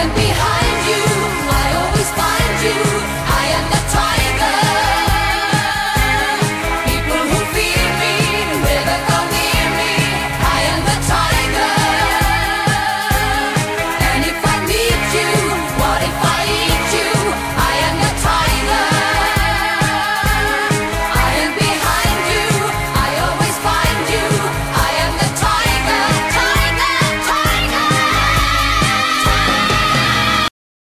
can be